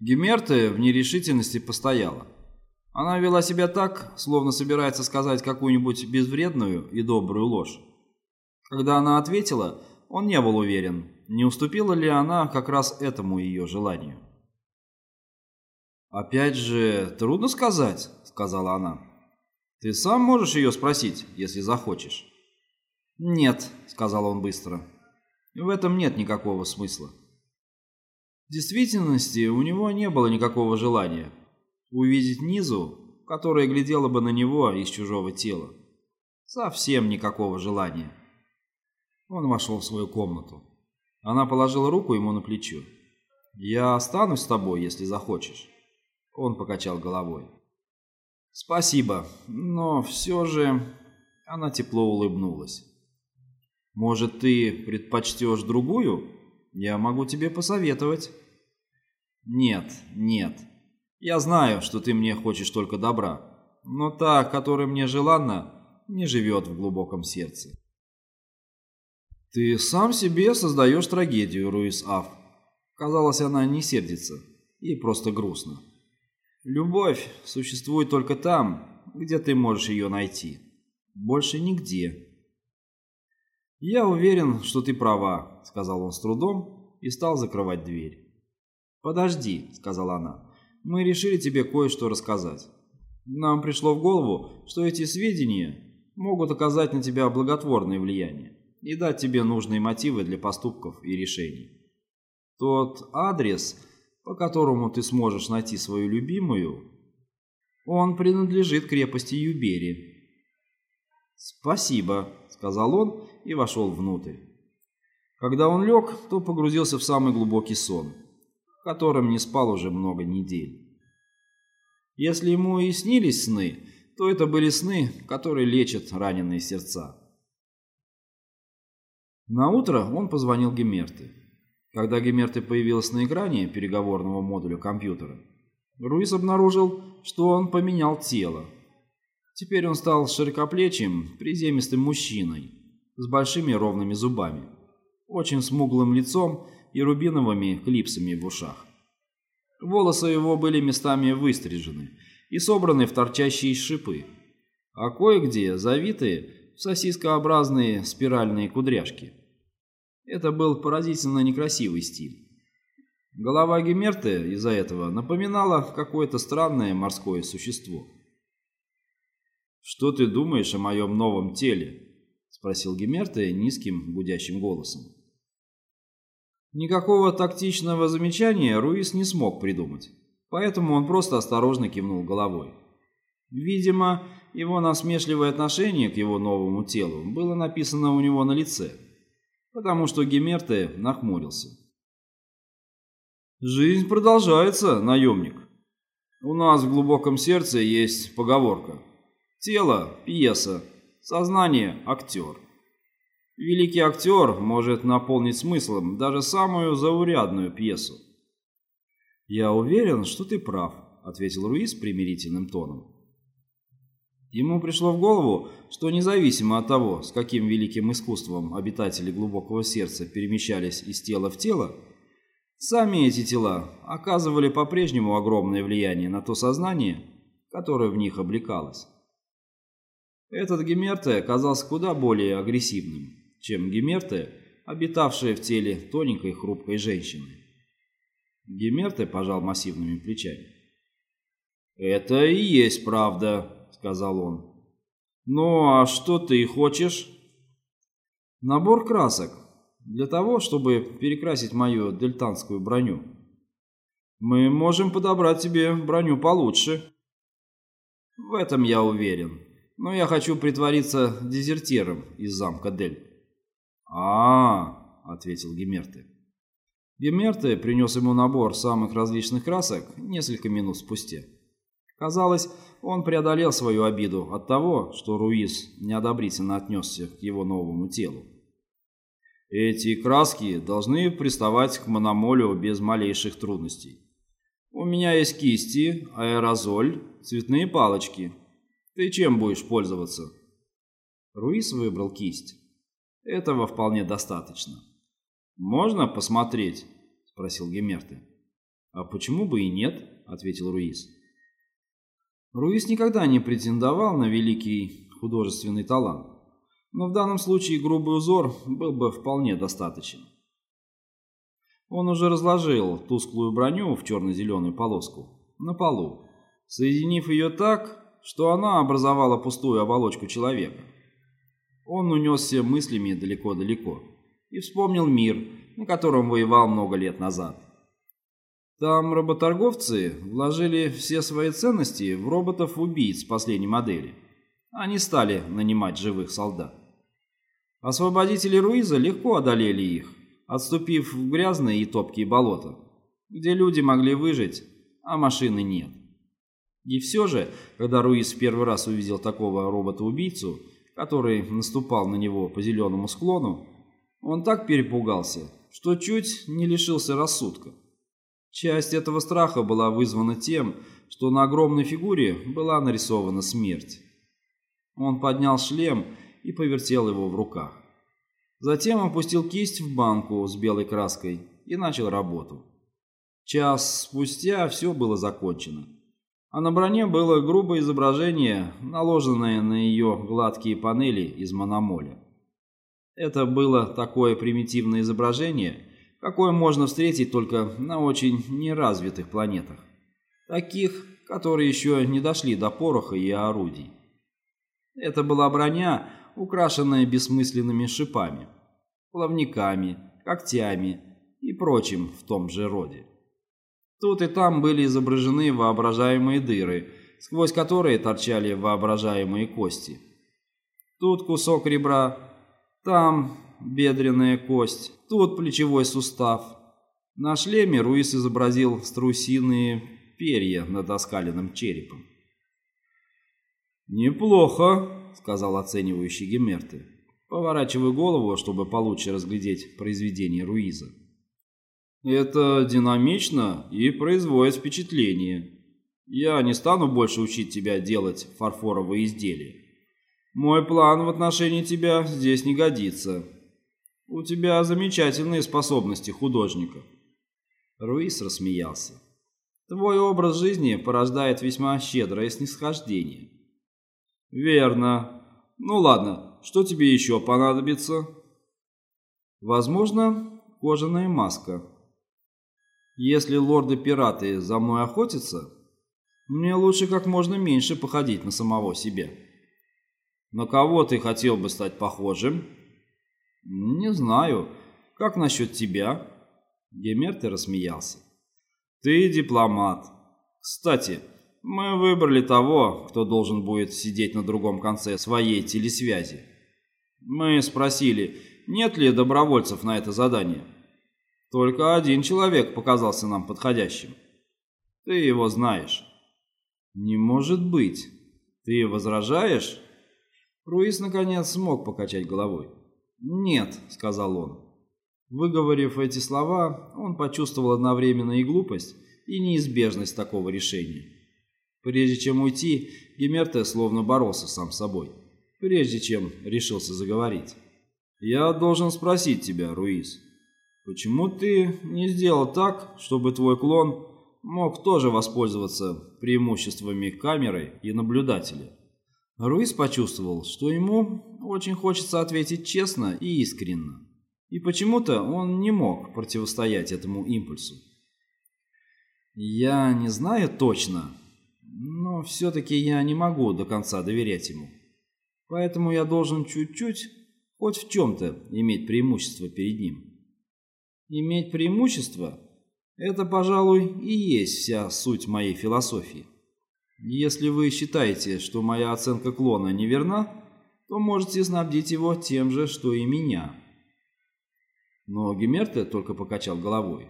Гемерта в нерешительности постояла. Она вела себя так, словно собирается сказать какую-нибудь безвредную и добрую ложь. Когда она ответила, он не был уверен, не уступила ли она как раз этому ее желанию. «Опять же, трудно сказать», — сказала она. «Ты сам можешь ее спросить, если захочешь». «Нет», — сказал он быстро. «В этом нет никакого смысла». В действительности у него не было никакого желания увидеть Низу, которая глядела бы на него из чужого тела. Совсем никакого желания. Он вошел в свою комнату. Она положила руку ему на плечо. «Я останусь с тобой, если захочешь». Он покачал головой. «Спасибо, но все же...» Она тепло улыбнулась. «Может, ты предпочтешь другую? Я могу тебе посоветовать». «Нет, нет. Я знаю, что ты мне хочешь только добра, но та, которая мне желанна, не живет в глубоком сердце». «Ты сам себе создаешь трагедию, Руис Аф». Казалось, она не сердится, ей просто грустно. «Любовь существует только там, где ты можешь ее найти. Больше нигде». «Я уверен, что ты права», — сказал он с трудом и стал закрывать дверь. «Подожди», — сказала она, — «мы решили тебе кое-что рассказать. Нам пришло в голову, что эти сведения могут оказать на тебя благотворное влияние и дать тебе нужные мотивы для поступков и решений. Тот адрес, по которому ты сможешь найти свою любимую, он принадлежит крепости Юбери. «Спасибо», — сказал он и вошел внутрь. Когда он лег, то погрузился в самый глубокий сон, в котором не спал уже много недель. Если ему и снились сны, то это были сны, которые лечат раненые сердца. На утро он позвонил Гемерте. Когда Гемерте появилась на экране переговорного модуля компьютера, Руис обнаружил, что он поменял тело. Теперь он стал широкоплечим, приземистым мужчиной с большими ровными зубами, очень смуглым лицом и рубиновыми клипсами в ушах. Волосы его были местами выстрижены и собраны в торчащие шипы, а кое-где завиты в сосискообразные спиральные кудряшки – это был поразительно некрасивый стиль. Голова Гемерты из-за этого напоминала какое-то странное морское существо. «Что ты думаешь о моем новом теле?» – спросил Гемерте низким гудящим голосом. Никакого тактичного замечания Руис не смог придумать, поэтому он просто осторожно кивнул головой. Видимо, его насмешливое отношение к его новому телу было написано у него на лице – потому что Гемерте нахмурился. «Жизнь продолжается, наемник. У нас в глубоком сердце есть поговорка. Тело – пьеса, сознание – актер. Великий актер может наполнить смыслом даже самую заурядную пьесу. «Я уверен, что ты прав», — ответил Руис примирительным тоном. Ему пришло в голову, что независимо от того, с каким великим искусством обитатели глубокого сердца перемещались из тела в тело, сами эти тела оказывали по-прежнему огромное влияние на то сознание, которое в них облекалось. Этот Гемерте оказался куда более агрессивным, чем Гемерте, обитавшая в теле тоненькой хрупкой женщины. Гемерте пожал массивными плечами. «Это и есть правда», сказал он. «Ну, а что ты хочешь?» «Набор красок. Для того, чтобы перекрасить мою дельтанскую броню. Мы можем подобрать тебе броню получше». «В этом я уверен. Но я хочу притвориться дезертиром из замка Дель». «А-а-а», ответил Гемерте. Гемерте принес ему набор самых различных красок несколько минут спустя. Казалось, он преодолел свою обиду от того, что Руис неодобрительно отнесся к его новому телу. Эти краски должны приставать к мономолю без малейших трудностей. У меня есть кисти, аэрозоль, цветные палочки. Ты чем будешь пользоваться? Руис выбрал кисть. Этого вполне достаточно. «Можно посмотреть?» – спросил Гемерты. «А почему бы и нет?» — ответил Руис. Руис никогда не претендовал на великий художественный талант, но в данном случае грубый узор был бы вполне достаточен. Он уже разложил тусклую броню в черно-зеленую полоску на полу, соединив ее так, что она образовала пустую оболочку человека. Он унесся мыслями далеко-далеко и вспомнил мир, на котором воевал много лет назад. Там работорговцы вложили все свои ценности в роботов-убийц последней модели. Они стали нанимать живых солдат. Освободители Руиза легко одолели их, отступив в грязные и топкие болота, где люди могли выжить, а машины нет. И все же, когда Руиз первый раз увидел такого робота-убийцу, который наступал на него по зеленому склону, он так перепугался, что чуть не лишился рассудка. Часть этого страха была вызвана тем, что на огромной фигуре была нарисована смерть. Он поднял шлем и повертел его в руках. Затем опустил кисть в банку с белой краской и начал работу. Час спустя все было закончено. А на броне было грубое изображение, наложенное на ее гладкие панели из мономоля. Это было такое примитивное изображение – какое можно встретить только на очень неразвитых планетах. Таких, которые еще не дошли до пороха и орудий. Это была броня, украшенная бессмысленными шипами, плавниками, когтями и прочим в том же роде. Тут и там были изображены воображаемые дыры, сквозь которые торчали воображаемые кости. Тут кусок ребра, там бедренная кость, тут плечевой сустав. На шлеме Руис изобразил страусиные перья над оскаленным черепом. «Неплохо», — сказал оценивающий Гемерты, поворачивая голову, чтобы получше разглядеть произведение Руиза. «Это динамично и производит впечатление. Я не стану больше учить тебя делать фарфоровые изделия. Мой план в отношении тебя здесь не годится. У тебя замечательные способности художника. Руис рассмеялся. Твой образ жизни порождает весьма щедрое снисхождение. Верно. Ну ладно, что тебе еще понадобится? Возможно, кожаная маска. Если лорды-пираты за мной охотятся, мне лучше как можно меньше походить на самого себя. На кого ты хотел бы стать похожим? «Не знаю. Как насчет тебя?» Гемерте рассмеялся. «Ты дипломат. Кстати, мы выбрали того, кто должен будет сидеть на другом конце своей телесвязи. Мы спросили, нет ли добровольцев на это задание. Только один человек показался нам подходящим. Ты его знаешь». «Не может быть. Ты возражаешь?» Руис наконец смог покачать головой. «Нет», — сказал он. Выговорив эти слова, он почувствовал одновременно и глупость, и неизбежность такого решения. Прежде чем уйти, Гемерте словно боролся сам с собой, прежде чем решился заговорить. «Я должен спросить тебя, Руис, почему ты не сделал так, чтобы твой клон мог тоже воспользоваться преимуществами камеры и наблюдателя?» Руис почувствовал, что ему очень хочется ответить честно и искренно. И почему-то он не мог противостоять этому импульсу. «Я не знаю точно, но все-таки я не могу до конца доверять ему. Поэтому я должен чуть-чуть, хоть в чем-то, иметь преимущество перед ним. Иметь преимущество – это, пожалуй, и есть вся суть моей философии. Если вы считаете, что моя оценка клона неверна, то можете снабдить его тем же, что и меня. Но Гемерте только покачал головой.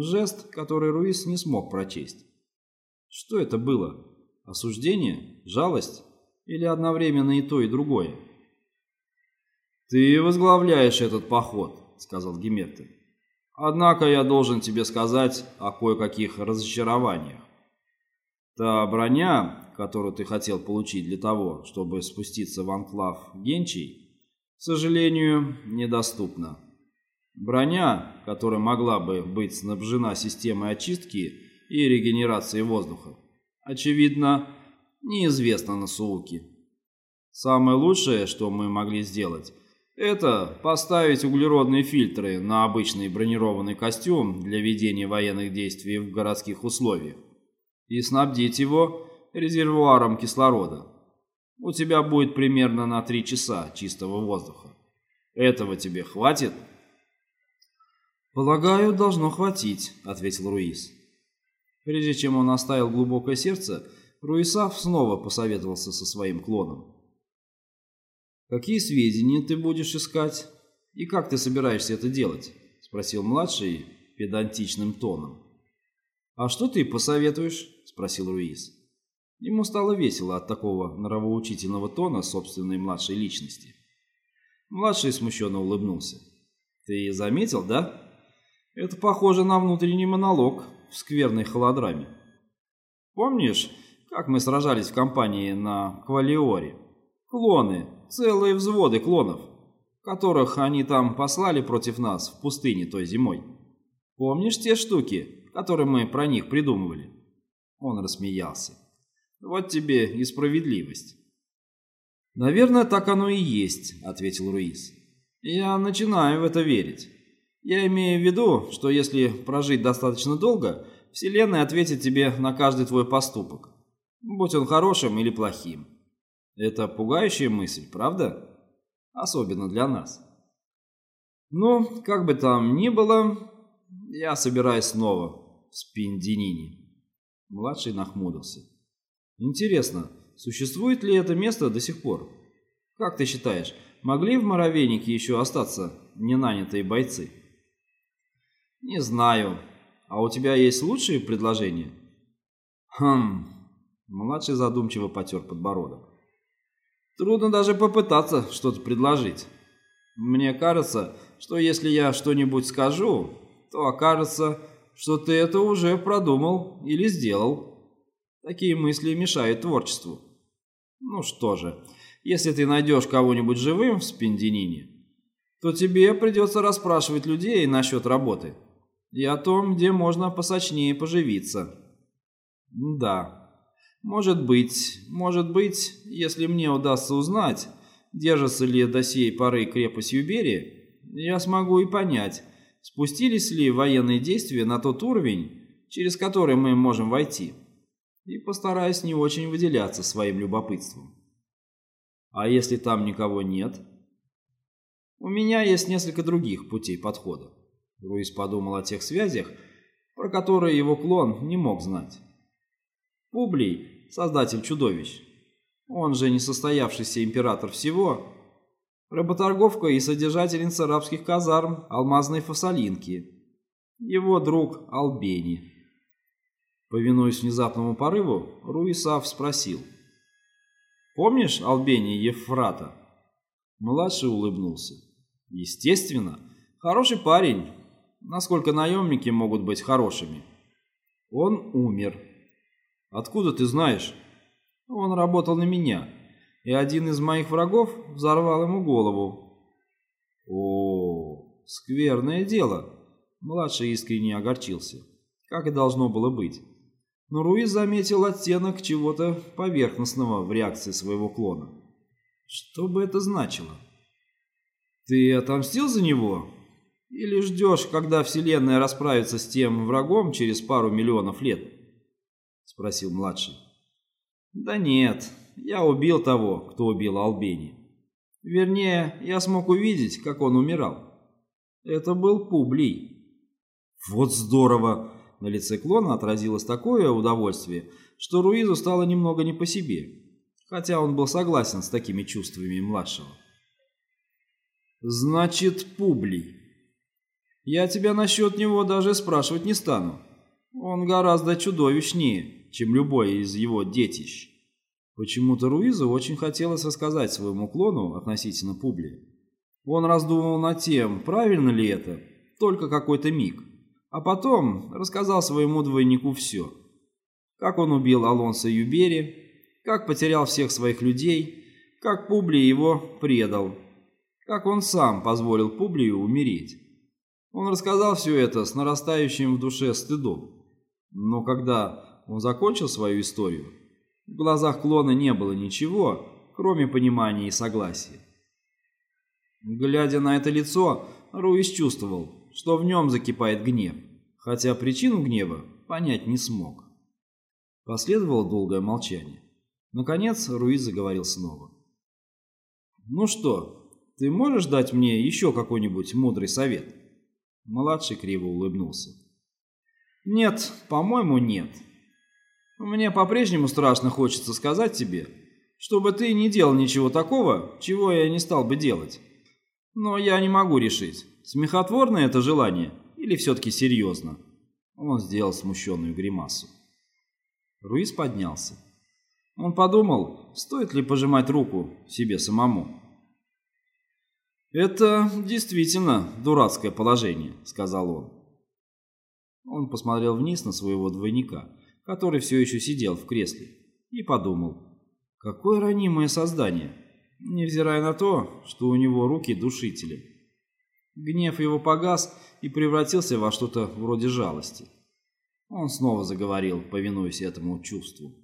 Жест, который Руис не смог прочесть. Что это было? Осуждение? Жалость? Или одновременно и то, и другое? «Ты возглавляешь этот поход», — сказал Гемерте. «Однако я должен тебе сказать о кое-каких разочарованиях. Та броня, которую ты хотел получить для того, чтобы спуститься в анклав Генчий, к сожалению, недоступна. Броня, которая могла бы быть снабжена системой очистки и регенерации воздуха. Очевидно, неизвестно на Сууке. Самое лучшее, что мы могли сделать, это поставить углеродные фильтры на обычный бронированный костюм для ведения военных действий в городских условиях и снабдить его резервуаром кислорода. У тебя будет примерно на 3 часа чистого воздуха. Этого тебе хватит? «Полагаю, должно хватить», — ответил Руис. Прежде чем он оставил глубокое сердце, Руисав снова посоветовался со своим клоном. «Какие сведения ты будешь искать? И как ты собираешься это делать?» — спросил младший педантичным тоном. «А что ты посоветуешь?» — спросил Руис. Ему стало весело от такого нравоучительного тона собственной младшей личности. Младший смущенно улыбнулся. «Ты заметил, да? Это похоже на внутренний монолог в скверной холодраме. Помнишь, как мы сражались в компании на Квалиоре? Клоны, целые взводы клонов, которых они там послали против нас в пустыне той зимой. Помнишь те штуки, которые мы про них придумывали?» Он рассмеялся. «Вот тебе и справедливость». «Наверное, так оно и есть», — ответил Руис. «Я начинаю в это верить. Я имею в виду, что если прожить достаточно долго, Вселенная ответит тебе на каждый твой поступок, будь он хорошим или плохим. Это пугающая мысль, правда? Особенно для нас. Ну, как бы там ни было, я собираюсь снова в Спиндинине. Младший нахмурился. Интересно, Существует ли это место до сих пор? Как ты считаешь, могли в Моровейнике еще остаться ненанятые бойцы? Не знаю. А у тебя есть лучшие предложения? Хм. Младший задумчиво потер подбородок. Трудно даже попытаться что-то предложить. Мне кажется, что если я что-нибудь скажу, то окажется, что ты это уже продумал или сделал. Такие мысли мешают творчеству. Ну что же, если ты найдешь кого-нибудь живым в Спиндинине, то тебе придется расспрашивать людей насчет работы и о том, где можно посочнее поживиться. Да, может быть, может быть, если мне удастся узнать, держится ли до сей поры крепость Юбери, я смогу и понять, спустились ли военные действия на тот уровень, через который мы можем войти и постараюсь не очень выделяться своим любопытством. А если там никого нет? У меня есть несколько других путей подхода. Руис подумал о тех связях, про которые его клон не мог знать. Публий, создатель чудовищ, он же несостоявшийся император всего, работорговка и содержательница рабских казарм алмазной фасолинки, его друг Албени. Повинуясь внезапному порыву, Руисав спросил. «Помнишь Албени Ефрата?» Младший улыбнулся. «Естественно. Хороший парень. Насколько наемники могут быть хорошими?» «Он умер». «Откуда ты знаешь?» «Он работал на меня, и один из моих врагов взорвал ему голову». «О, скверное дело!» Младший искренне огорчился. Как и должно было быть но Руиз заметил оттенок чего-то поверхностного в реакции своего клона. Что бы это значило? Ты отомстил за него? Или ждешь, когда Вселенная расправится с тем врагом через пару миллионов лет? Спросил младший. Да нет, я убил того, кто убил Албени. Вернее, я смог увидеть, как он умирал. Это был Публий. Вот здорово! На лице клона отразилось такое удовольствие, что Руизу стало немного не по себе, хотя он был согласен с такими чувствами младшего. «Значит, Публий. Я тебя насчет него даже спрашивать не стану. Он гораздо чудовищнее, чем любой из его детищ». Почему-то Руизу очень хотелось рассказать своему клону относительно Публия. Он раздумывал над тем, правильно ли это, только какой-то миг. А потом рассказал своему двойнику все. Как он убил Алонса Юбери, как потерял всех своих людей, как Публий его предал, как он сам позволил Публию умереть. Он рассказал все это с нарастающим в душе стыдом. Но когда он закончил свою историю, в глазах клона не было ничего, кроме понимания и согласия. Глядя на это лицо, Руис чувствовал, что в нем закипает гнев, хотя причину гнева понять не смог. Последовало долгое молчание. Наконец Руис заговорил снова. «Ну что, ты можешь дать мне еще какой-нибудь мудрый совет?» Младший криво улыбнулся. «Нет, по-моему, нет. Мне по-прежнему страшно хочется сказать тебе, чтобы ты не делал ничего такого, чего я не стал бы делать. Но я не могу решить, смехотворное это желание или все-таки серьезно?» Он сделал смущенную гримасу. Руис поднялся. Он подумал, стоит ли пожимать руку себе самому. «Это действительно дурацкое положение», — сказал он. Он посмотрел вниз на своего двойника, который все еще сидел в кресле, и подумал, какое ранимое создание, невзирая на то, что у него руки душители. Гнев его погас и превратился во что-то вроде жалости. Он снова заговорил, повинуясь этому чувству.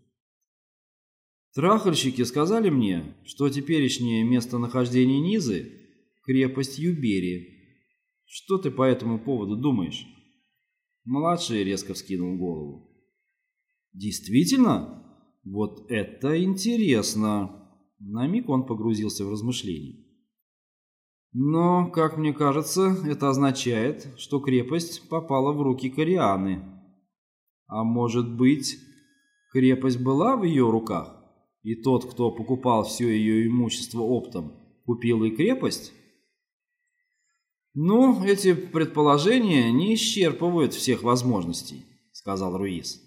Трахальщики сказали мне, что теперешнее местонахождение Низы – крепость Юберии. Что ты по этому поводу думаешь? Младший резко вскинул голову. Действительно? Вот это интересно. На миг он погрузился в размышления. Но, как мне кажется, это означает, что крепость попала в руки Корианы. А может быть, крепость была в ее руках? И тот, кто покупал все ее имущество оптом, купил и крепость? «Ну, эти предположения не исчерпывают всех возможностей», — сказал Руис.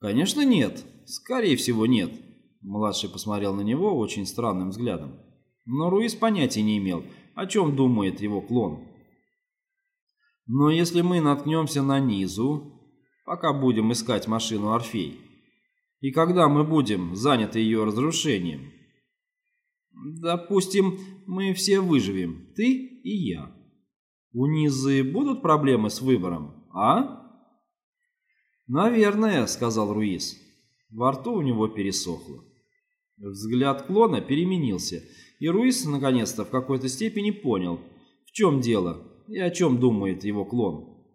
«Конечно нет. Скорее всего нет». Младший посмотрел на него очень странным взглядом. Но Руис понятия не имел, о чем думает его клон. «Но если мы наткнемся на Низу, пока будем искать машину Орфей, и когда мы будем заняты ее разрушением? Допустим, мы все выживем, ты и я. У Низы будут проблемы с выбором, а? Наверное, сказал Руис. Во рту у него пересохло. Взгляд клона переменился, и Руис наконец-то в какой-то степени понял, в чем дело и о чем думает его клон.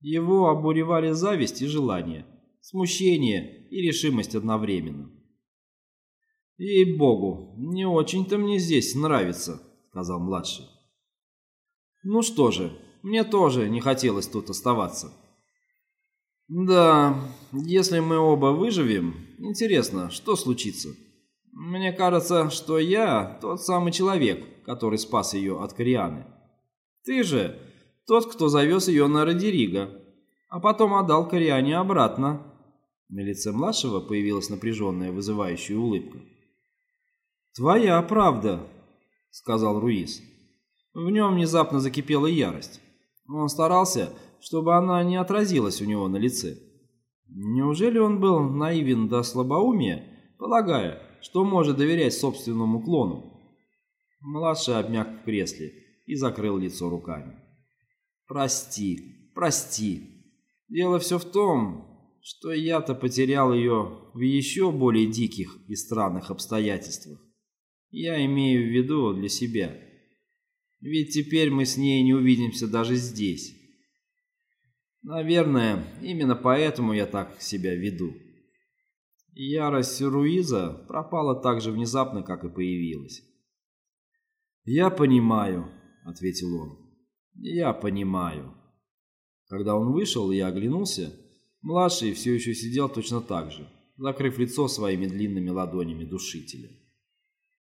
Его обуревали зависть и желание – смущение и решимость одновременно. «Ей-богу, не очень-то мне здесь нравится», — сказал младший. «Ну что же, мне тоже не хотелось тут оставаться». «Да, если мы оба выживем, интересно, что случится?» «Мне кажется, что я тот самый человек, который спас ее от Корианы. Ты же тот, кто завез ее на Родериго, а потом отдал Кориане обратно». На лице младшего появилась напряженная, вызывающая улыбка. «Твоя правда», — сказал Руис. В нем внезапно закипела ярость. Он старался, чтобы она не отразилась у него на лице. Неужели он был наивен до слабоумия, полагая, что может доверять собственному клону? Младший обмяк в кресле и закрыл лицо руками. «Прости, прости. Дело все в том, что я-то потерял ее в еще более диких и странных обстоятельствах. Я имею в виду для себя. Ведь теперь мы с ней не увидимся даже здесь. Наверное, именно поэтому я так себя веду. Ярость Руиза пропала так же внезапно, как и появилась. «Я понимаю», — ответил он. «Я понимаю». Когда он вышел, я оглянулся, Младший все еще сидел точно так же, закрыв лицо своими длинными ладонями душителя.